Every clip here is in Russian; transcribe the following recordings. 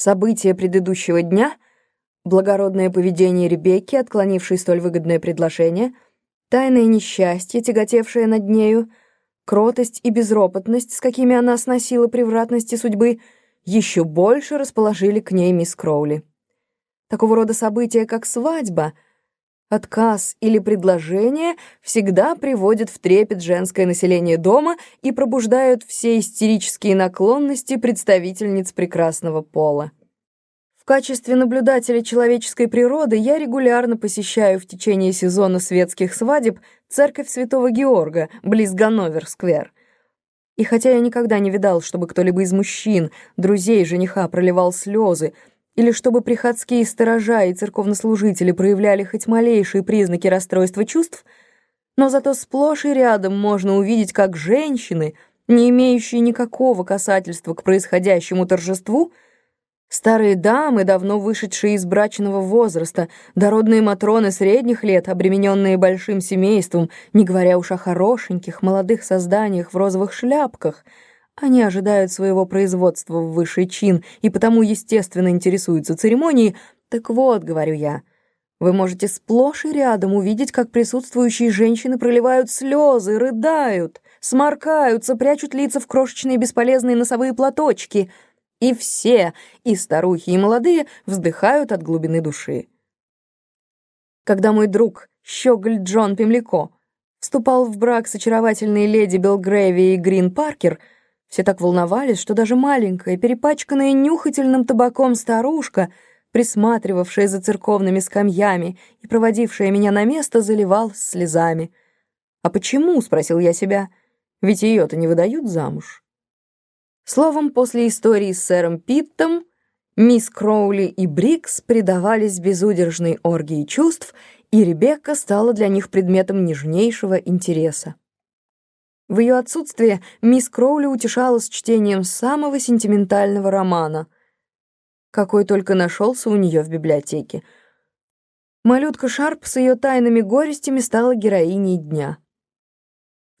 События предыдущего дня, благородное поведение Ребекки, отклонившей столь выгодное предложение, тайное несчастье, тяготевшее над нею, кротость и безропотность, с какими она сносила превратности судьбы, еще больше расположили к ней мисс Кроули. Такого рода события, как свадьба — Отказ или предложение всегда приводят в трепет женское население дома и пробуждают все истерические наклонности представительниц прекрасного пола. В качестве наблюдателя человеческой природы я регулярно посещаю в течение сезона светских свадеб церковь Святого Георга близ Ганновер-сквер. И хотя я никогда не видал, чтобы кто-либо из мужчин, друзей жениха, проливал слезы, или чтобы приходские сторожа и церковнослужители проявляли хоть малейшие признаки расстройства чувств, но зато сплошь и рядом можно увидеть, как женщины, не имеющие никакого касательства к происходящему торжеству, старые дамы, давно вышедшие из брачного возраста, дородные матроны средних лет, обремененные большим семейством, не говоря уж о хорошеньких молодых созданиях в розовых шляпках — они ожидают своего производства в высший чин и потому, естественно, интересуются церемонией. Так вот, говорю я, вы можете сплошь и рядом увидеть, как присутствующие женщины проливают слезы, рыдают, сморкаются, прячут лица в крошечные бесполезные носовые платочки. И все, и старухи, и молодые, вздыхают от глубины души. Когда мой друг, щеголь Джон Пемляко, вступал в брак с очаровательной леди Белгрэви и Грин Паркер — все так волновались, что даже маленькая, перепачканная нюхательным табаком старушка, присматривавшая за церковными скамьями и проводившая меня на место, заливал слезами. «А почему?» — спросил я себя. «Ведь ее-то не выдают замуж». Словом, после истории с сэром Питтом мисс Кроули и Брикс предавались безудержной оргии чувств, и Ребекка стала для них предметом нежнейшего интереса. В ее отсутствие мисс Кроули утешалась чтением самого сентиментального романа, какой только нашелся у нее в библиотеке. Малютка Шарп с ее тайными горестями стала героиней дня.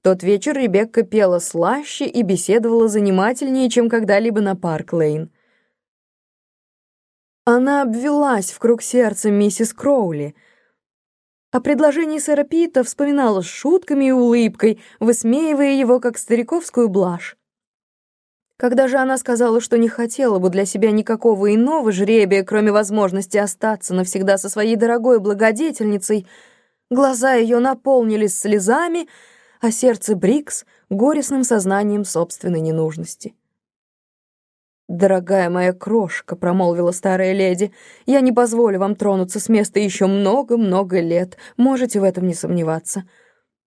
В тот вечер Ребекка пела слаще и беседовала занимательнее, чем когда-либо на Парк-Лейн. Она обвилась вкруг сердца миссис Кроули — о предложении сэра Питта вспоминала с шутками и улыбкой, высмеивая его как стариковскую блажь. Когда же она сказала, что не хотела бы для себя никакого иного жребия, кроме возможности остаться навсегда со своей дорогой благодетельницей, глаза ее наполнились слезами, а сердце Брикс — горестным сознанием собственной ненужности. «Дорогая моя крошка», — промолвила старая леди, — «я не позволю вам тронуться с места еще много-много лет, можете в этом не сомневаться.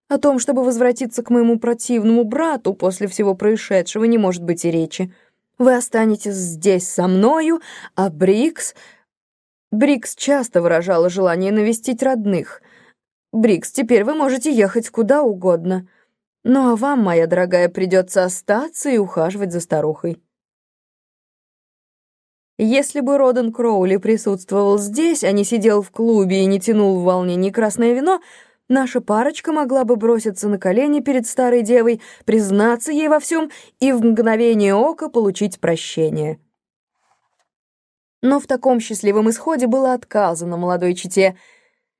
О том, чтобы возвратиться к моему противному брату после всего происшедшего, не может быть и речи. Вы останетесь здесь со мною, а Брикс...» Брикс часто выражала желание навестить родных. «Брикс, теперь вы можете ехать куда угодно. Ну а вам, моя дорогая, придется остаться и ухаживать за старухой». Если бы Роден Кроули присутствовал здесь, а не сидел в клубе и не тянул в волнении красное вино, наша парочка могла бы броситься на колени перед старой девой, признаться ей во всем и в мгновение ока получить прощение. Но в таком счастливом исходе было отказано молодой чете,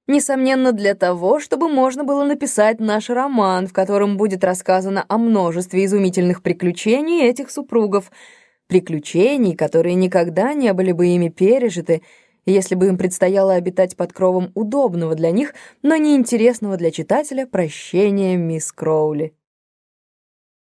несомненно, для того, чтобы можно было написать наш роман, в котором будет рассказано о множестве изумительных приключений этих супругов — приключений, которые никогда не были бы ими пережиты, если бы им предстояло обитать под кровом удобного для них, но неинтересного для читателя прощения мисс Кроули.